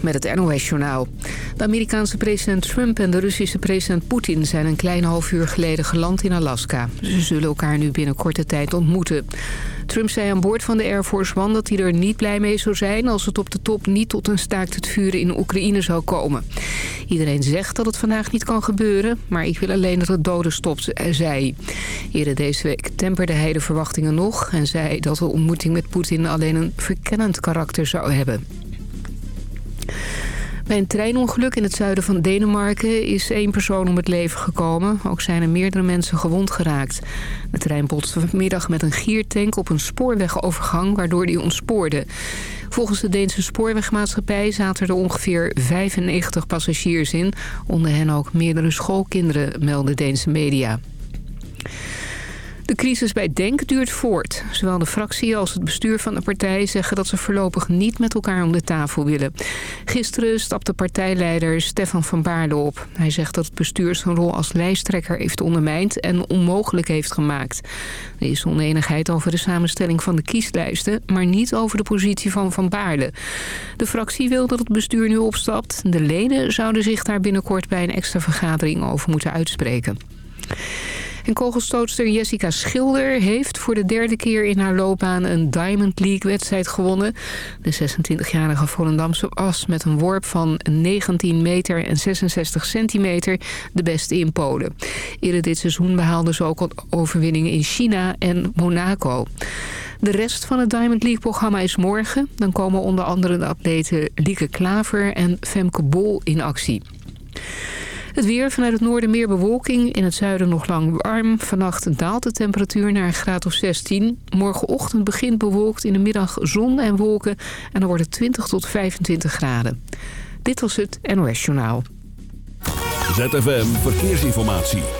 Met het NOS Journaal. De Amerikaanse president Trump en de Russische president Poetin... zijn een klein half uur geleden geland in Alaska. Ze zullen elkaar nu binnen korte tijd ontmoeten. Trump zei aan boord van de Air Force One dat hij er niet blij mee zou zijn... als het op de top niet tot een staakt het vuren in Oekraïne zou komen. Iedereen zegt dat het vandaag niet kan gebeuren... maar ik wil alleen dat het doden stopt, zei Eerder deze week temperde hij de verwachtingen nog... en zei dat de ontmoeting met Poetin alleen een verkennend karakter zou hebben. Bij een treinongeluk in het zuiden van Denemarken is één persoon om het leven gekomen. Ook zijn er meerdere mensen gewond geraakt. De trein botste vanmiddag met een giertank op een spoorwegovergang waardoor die ontspoorde. Volgens de Deense spoorwegmaatschappij zaten er ongeveer 95 passagiers in. Onder hen ook meerdere schoolkinderen, melden Deense media. De crisis bij DENK duurt voort. Zowel de fractie als het bestuur van de partij zeggen dat ze voorlopig niet met elkaar om de tafel willen. Gisteren stapte partijleider Stefan van Baarle op. Hij zegt dat het bestuur zijn rol als lijsttrekker heeft ondermijnd en onmogelijk heeft gemaakt. Er is oneenigheid over de samenstelling van de kieslijsten, maar niet over de positie van Van Baarle. De fractie wil dat het bestuur nu opstapt. De leden zouden zich daar binnenkort bij een extra vergadering over moeten uitspreken. En kogelstootster Jessica Schilder heeft voor de derde keer in haar loopbaan een Diamond League-wedstrijd gewonnen. De 26-jarige Volendamse was met een worp van 19 meter en 66 centimeter de beste in Polen. Eerder dit seizoen behaalde ze ook overwinningen in China en Monaco. De rest van het Diamond League-programma is morgen. Dan komen onder andere de atleten Lieke Klaver en Femke Bol in actie. Het weer vanuit het noorden meer bewolking. In het zuiden nog lang warm. Vannacht daalt de temperatuur naar een graad of 16. Morgenochtend begint bewolkt. In de middag zon en wolken. En dan wordt het 20 tot 25 graden. Dit was het NOS Journaal. ZFM Verkeersinformatie.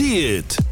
See it.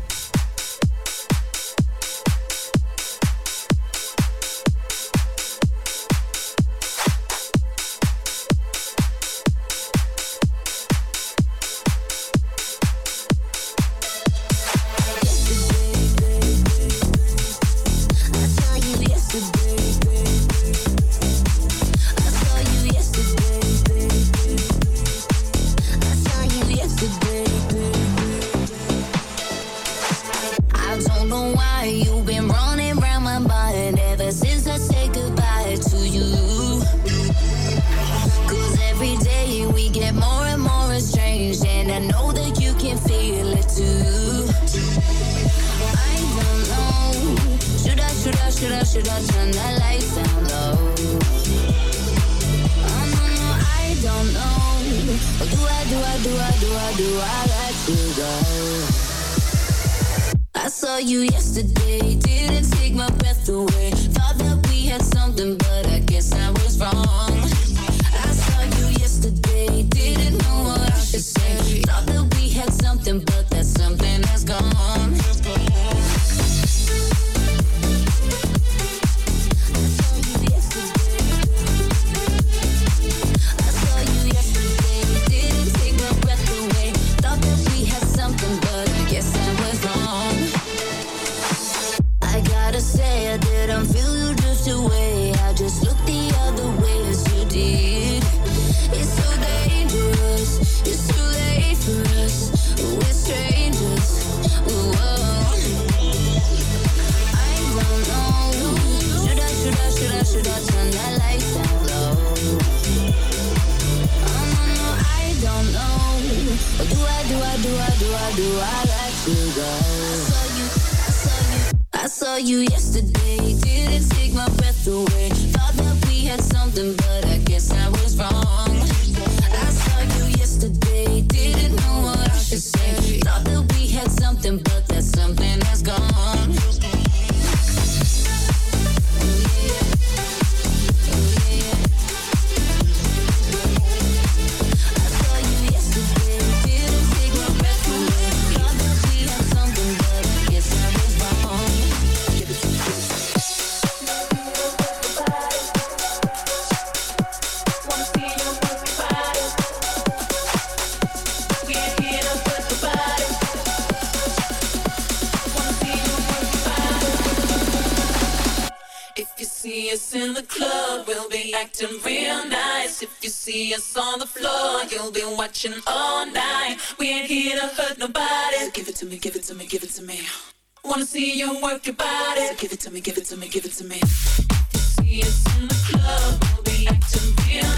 Wanna see you work your body. So give it to me, give it to me, give it to me. See us in the club, we'll be acting real.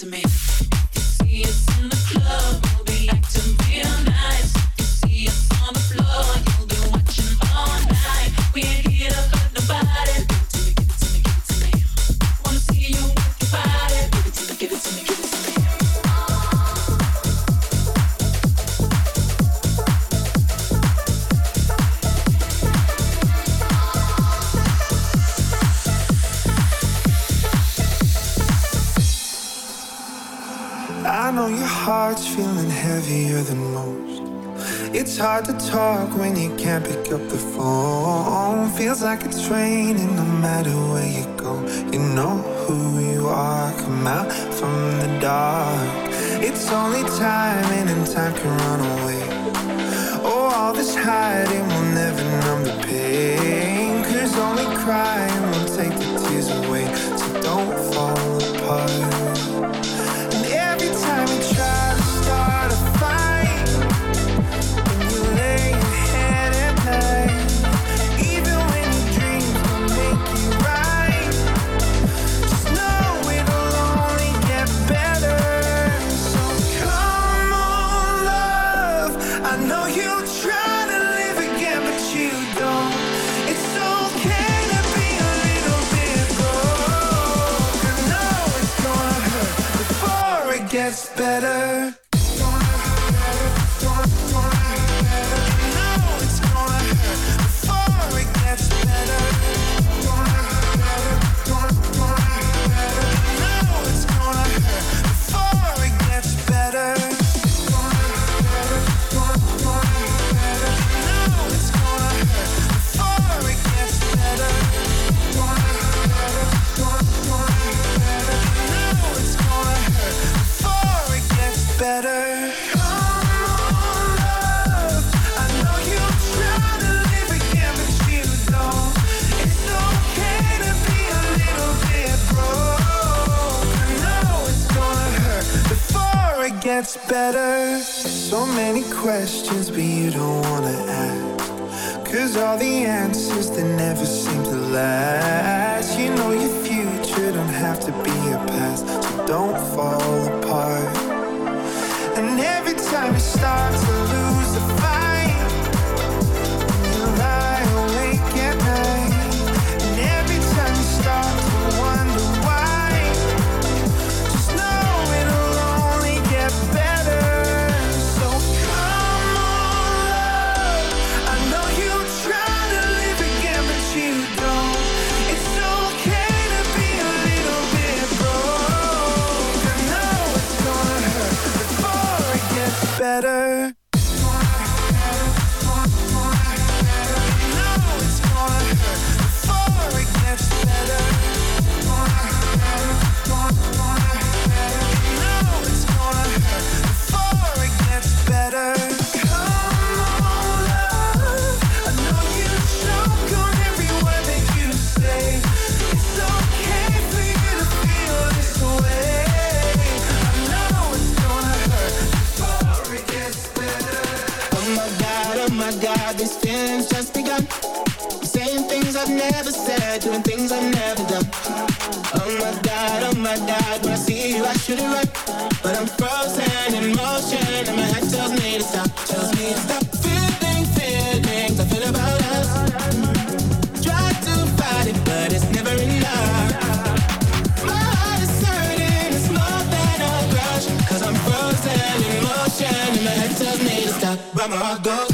to me. heart's feeling heavier than most. It's hard to talk when you can't pick up the phone. Feels like it's raining no matter where you go. You know who you are, come out from the dark. It's only time, and time can run away. Oh, all this hiding will never numb the pain. Cause only crying will take the tears away. So don't fall apart. better. better. So many questions, but you don't wanna ask. Cause all the answers, they never seem to last. You know your future don't have to be a past, so don't fall apart. And every time you start to lose the fight. better. my dad when I see you, I should it right. But I'm frozen in motion, and my head tells me to stop, tells me to stop. Feeling feelings I feel about us. Try to fight it, but it's never enough. My heart is hurting, it's more than a crush. i I'm frozen in motion, and my head tells me to stop, but my heart goes.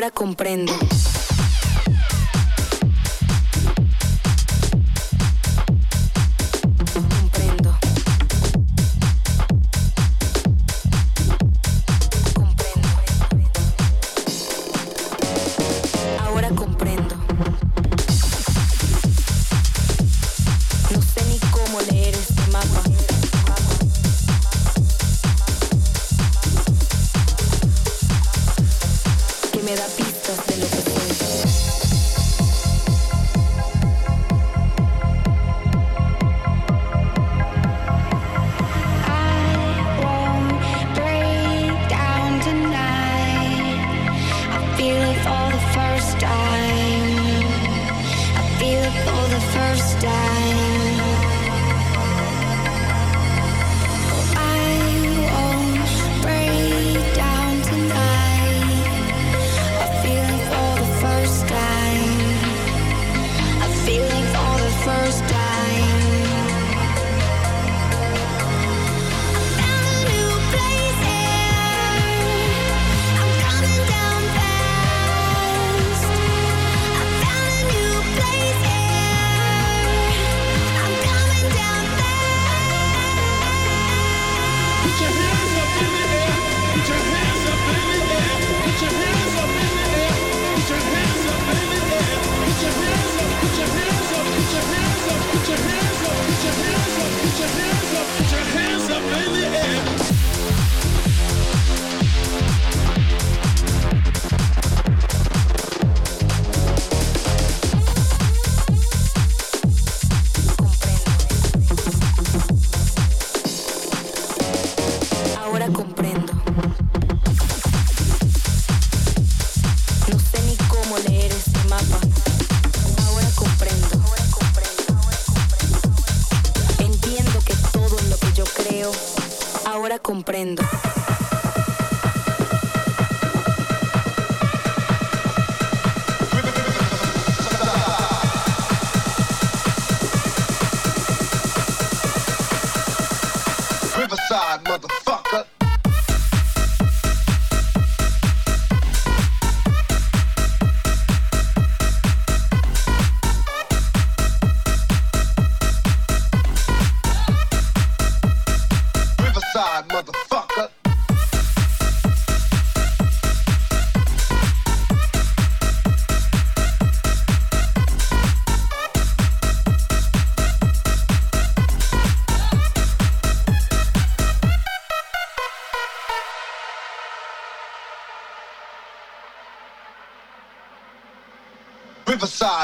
ahora comprendo.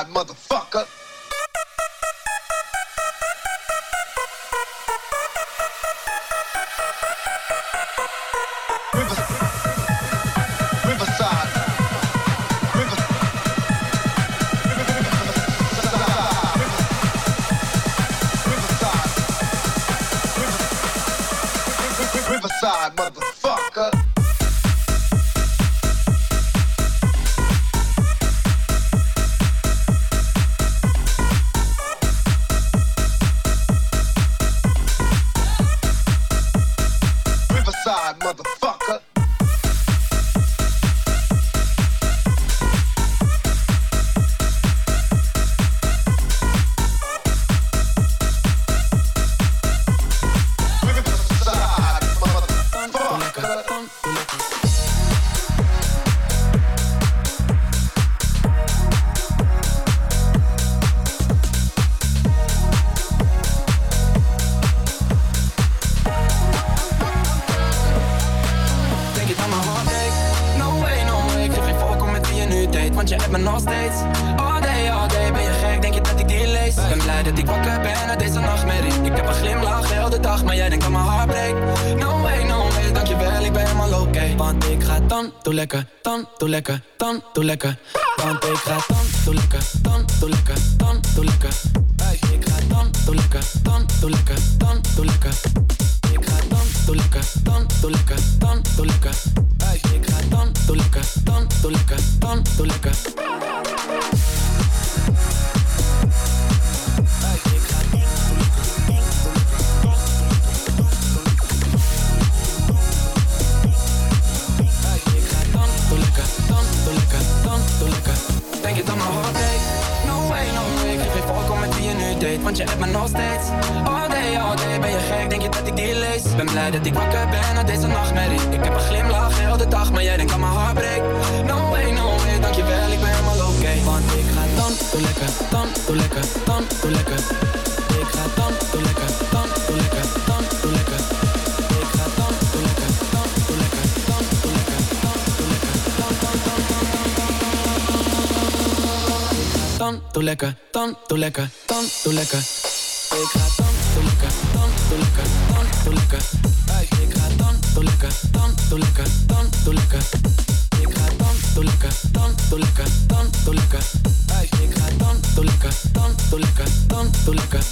motherfucker. lekker, tandoe lekker, tandoe lekker. Want ik ga tandoe lekker lekker, dan doe lekker. Ik ga dan doe lekker, dan doe lekker, dan doe lekker. Hey, ik ga dan doe lekker, dan doe lekker, dan doe lekker. Ik ga dan doe lekker, dan doe lekker, dan doe lekker. Hey, ik ga dan doe lekker, dan doe lekker, dan doe lekker.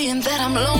saying that I'm lonely.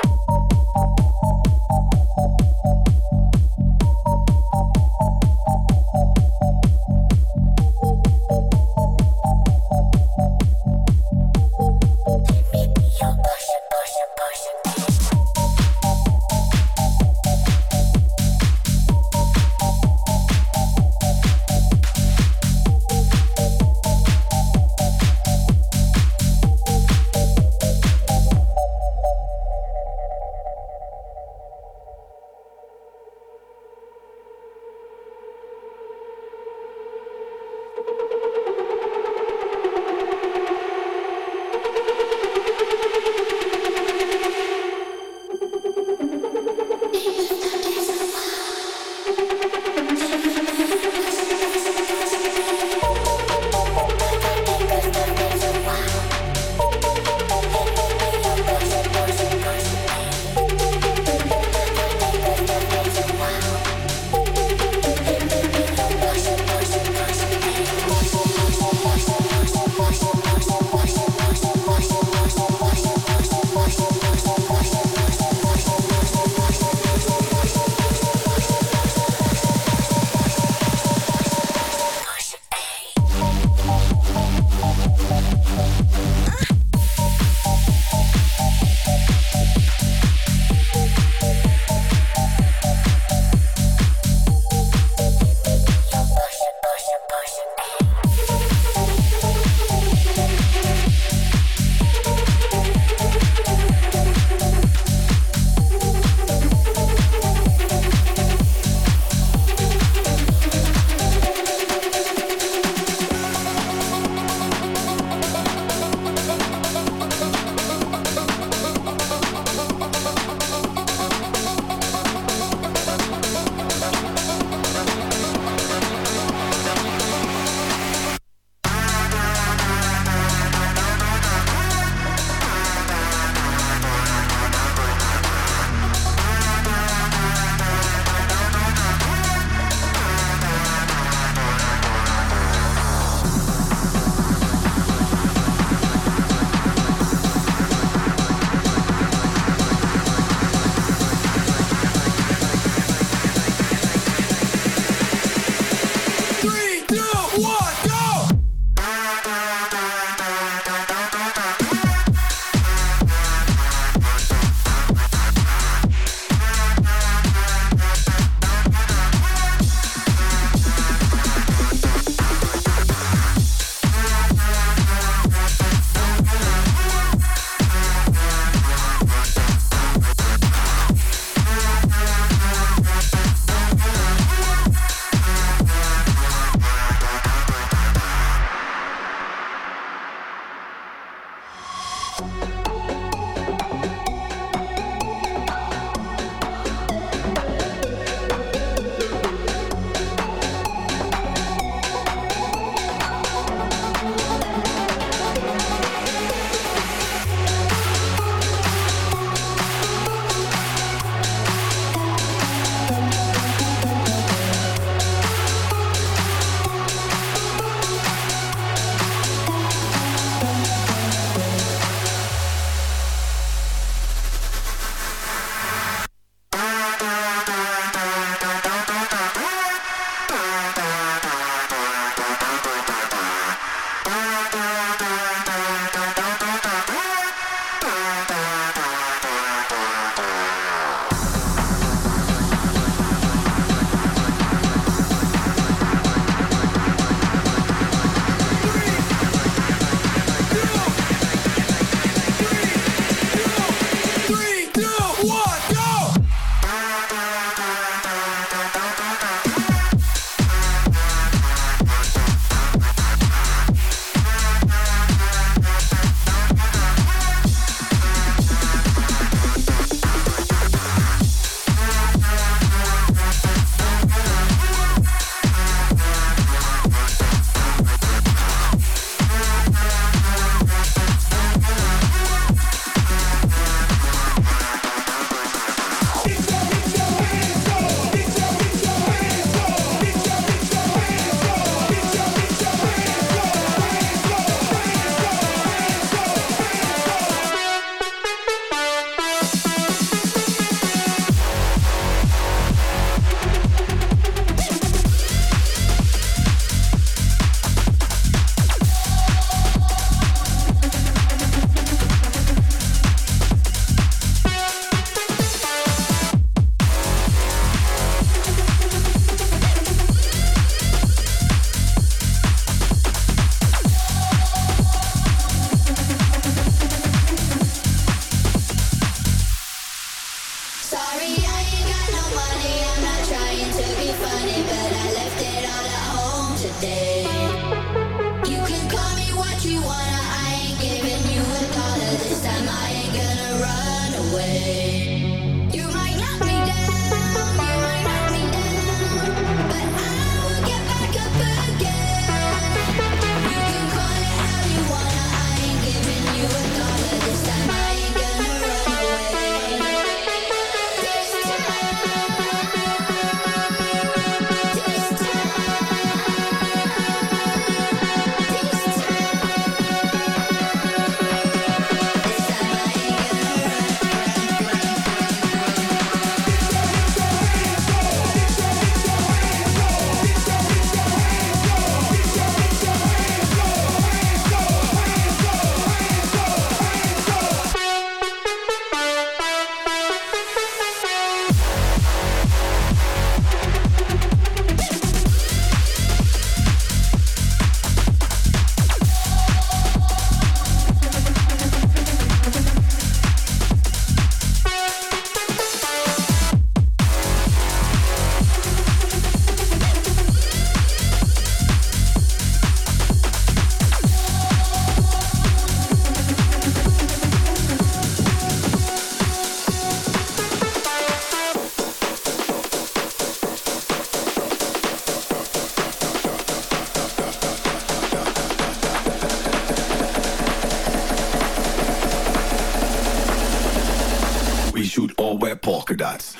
Should all wear polka dots.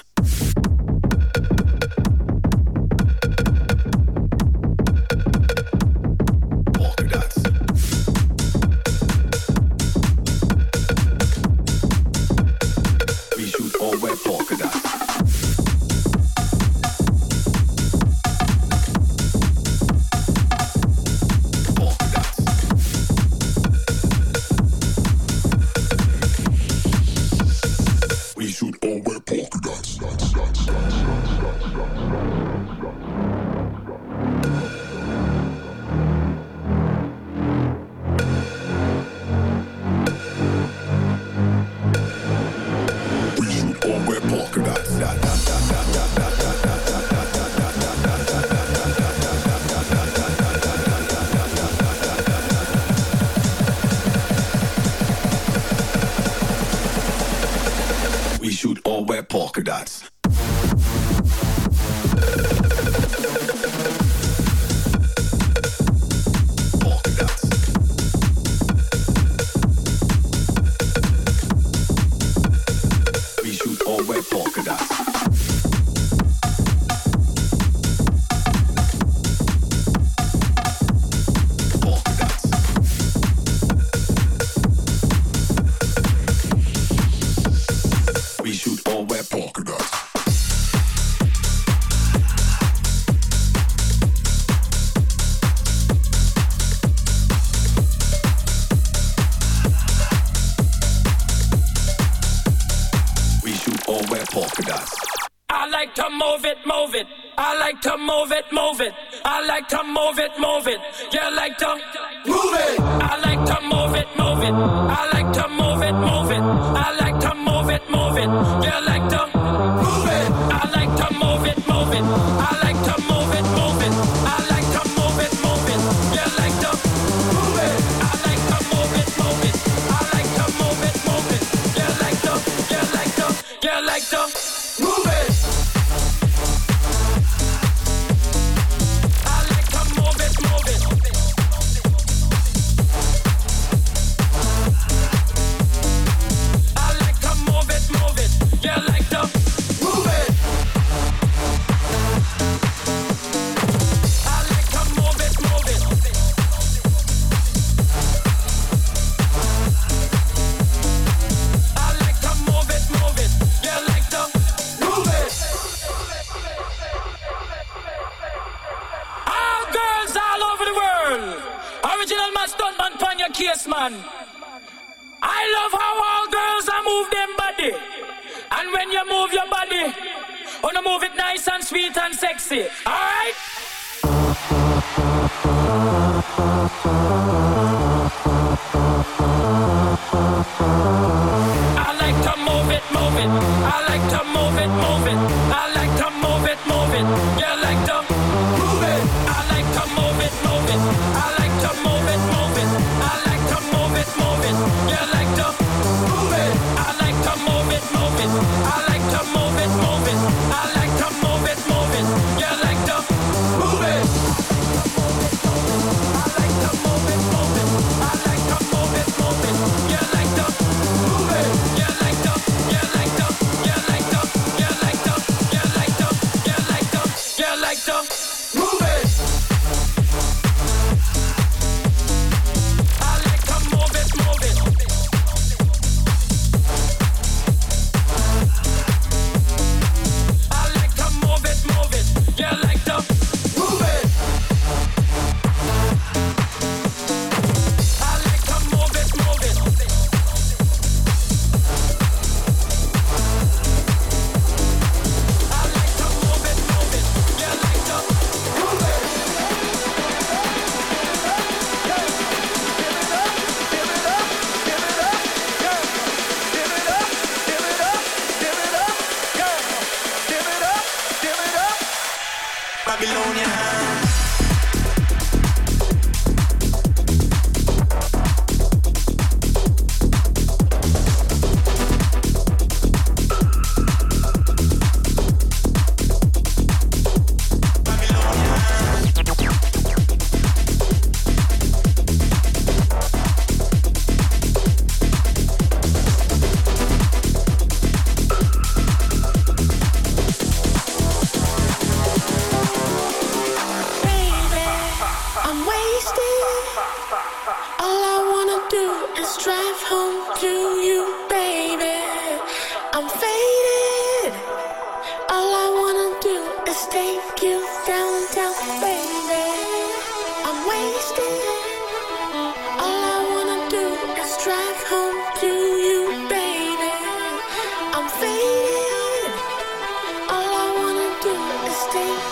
I like to move it, move it. I like to move it, move it. Yeah, like to.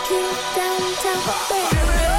you down, down, baby.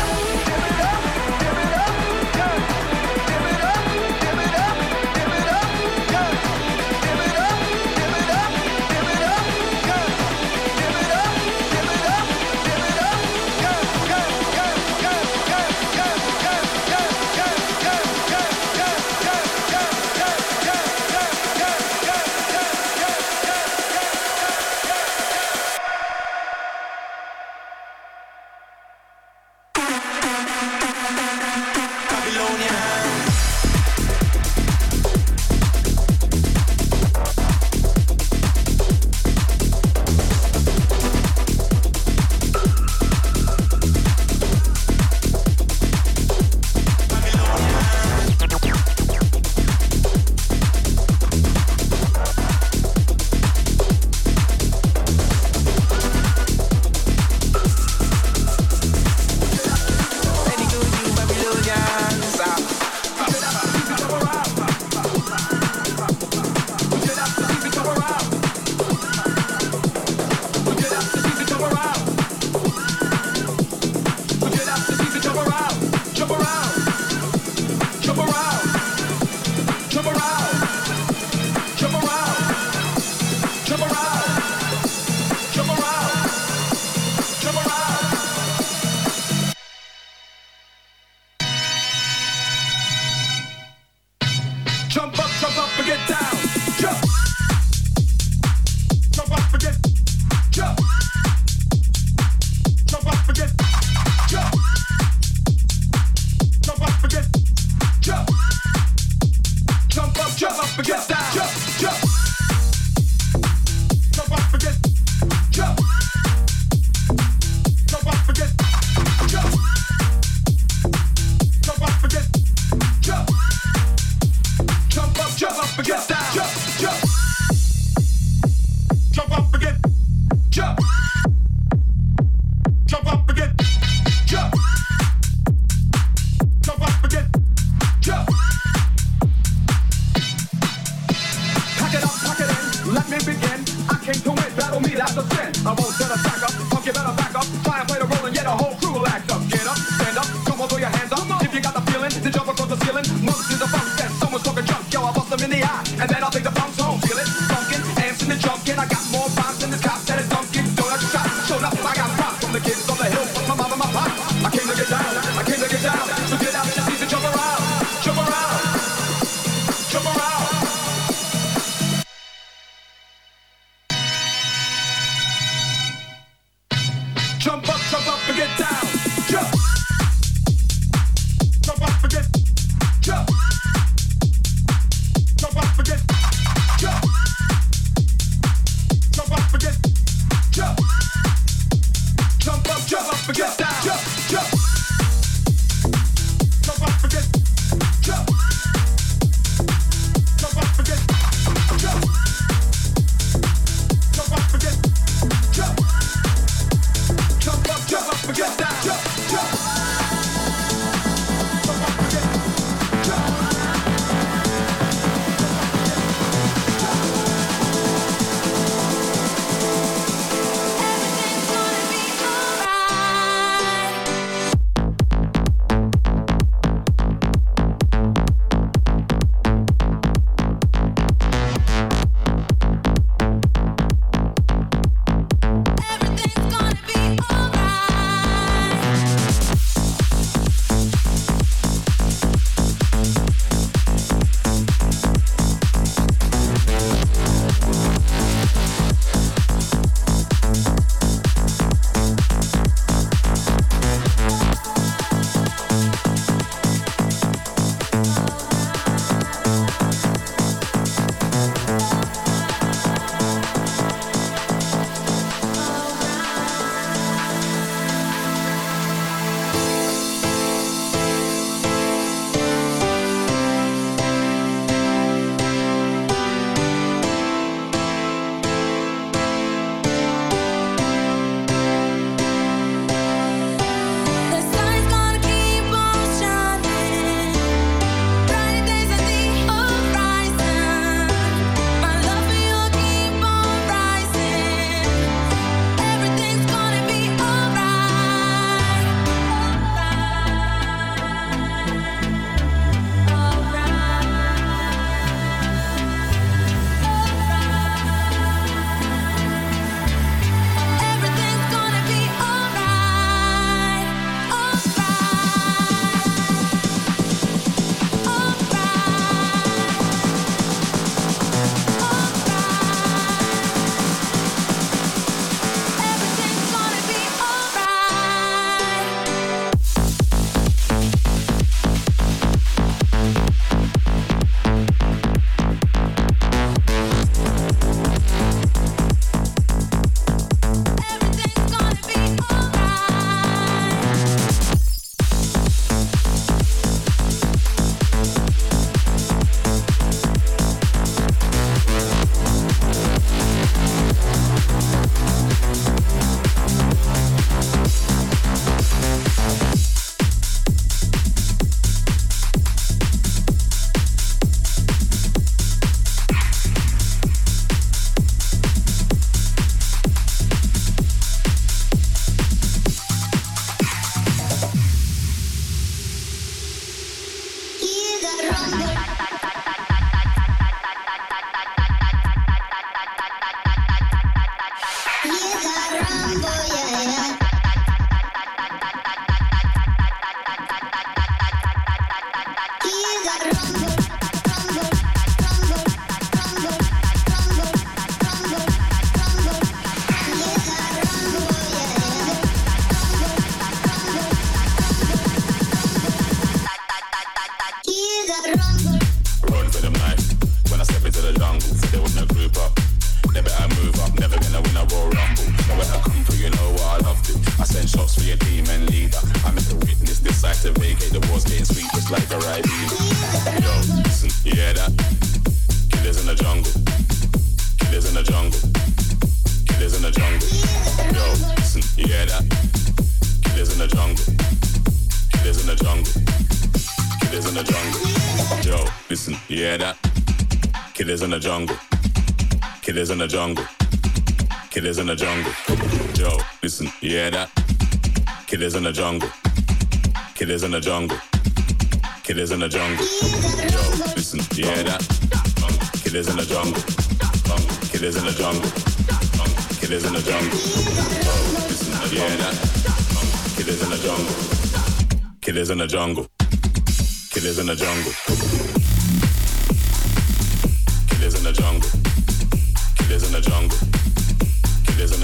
forget style. The jungle. Killers in the jungle. Yo, listen, you hear that? Killers in the jungle. Killers in the jungle. Killers in the jungle. Yo, listen, you hear that? Killers in the jungle. Killers in the jungle. Killers in the jungle. Yo, listen, you hear that? Killers in the jungle. Killers in the jungle. Killers in the jungle. Killers in the jungle. Killers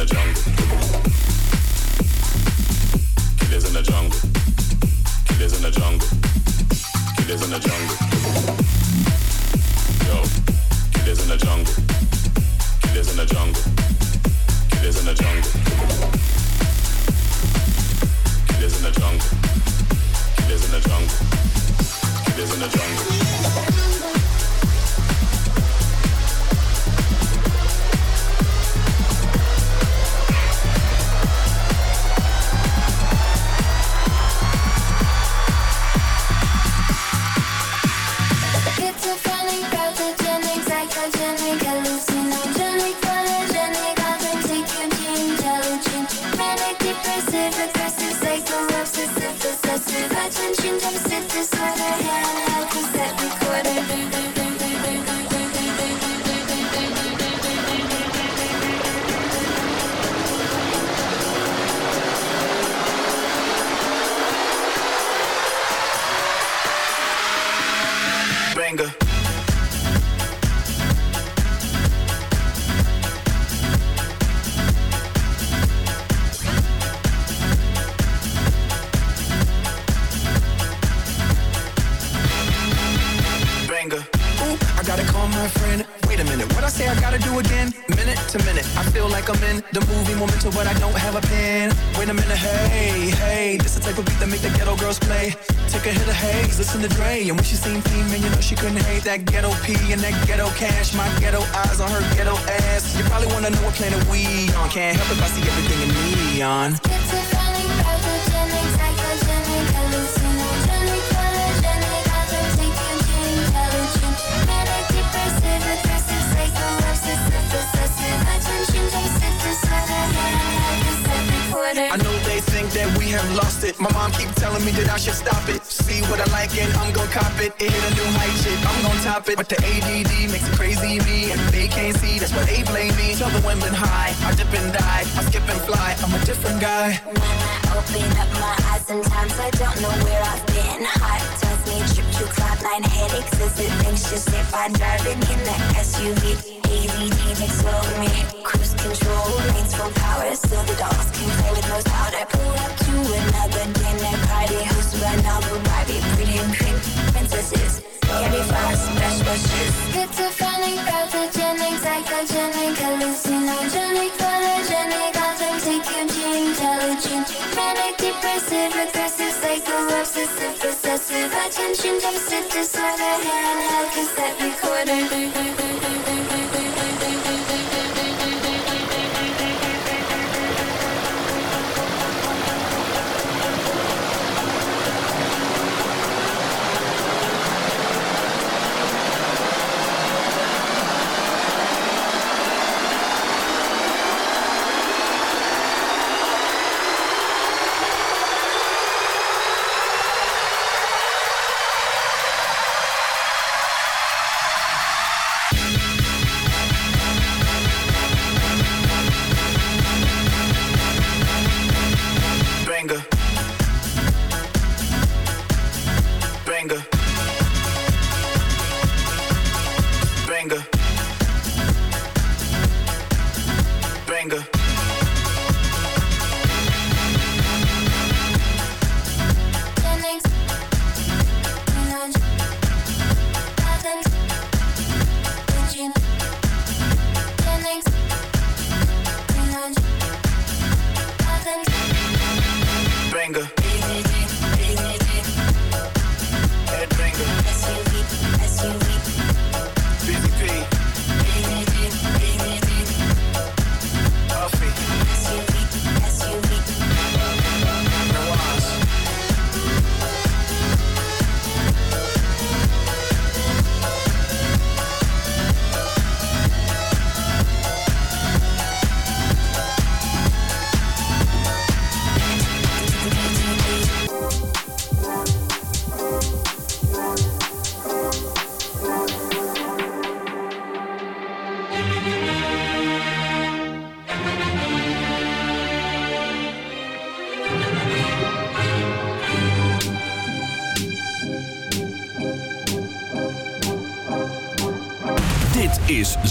in the jungle. My friend. Wait a minute, what I say I gotta do again? Minute to minute, I feel like I'm in the movie Memento, but I don't have a pen. Wait a minute, hey, hey, this the type of beat that make the ghetto girls play. Take a hit of haze, listen to Dre, and when she seen P, you know she couldn't hate that ghetto P and that ghetto cash. My ghetto eyes on her ghetto ass. You probably wanna know what planet we on. Can't help it, I see everything in neon. Recorder. I know they think that we have lost it. My mom keep telling me that I should stop it. See what I like and I'm gon' cop it. It hit a new height, shit. I'm gon' top it. But the ADD makes it crazy me, and they can't see. That's why they blame me. Tell the women high, I dip and die, I skip and fly. I'm a different guy. Open up my eyes, sometimes I don't know where I've been. Heart tells me trip to cloud9 headaches. Is it anxious if I driving in that SUV? ADD takes over me. Cruise control, lanes full power, so the dogs can play with no powder. Pull up to another dinner party, hosted by Novel Barbie, pretty and pink princesses. Candy flowers, best wishes. Schizophrenic, pathogenic, psychogenic, hallucinogenic, With attention deficit disorder, here and head cassette recorder.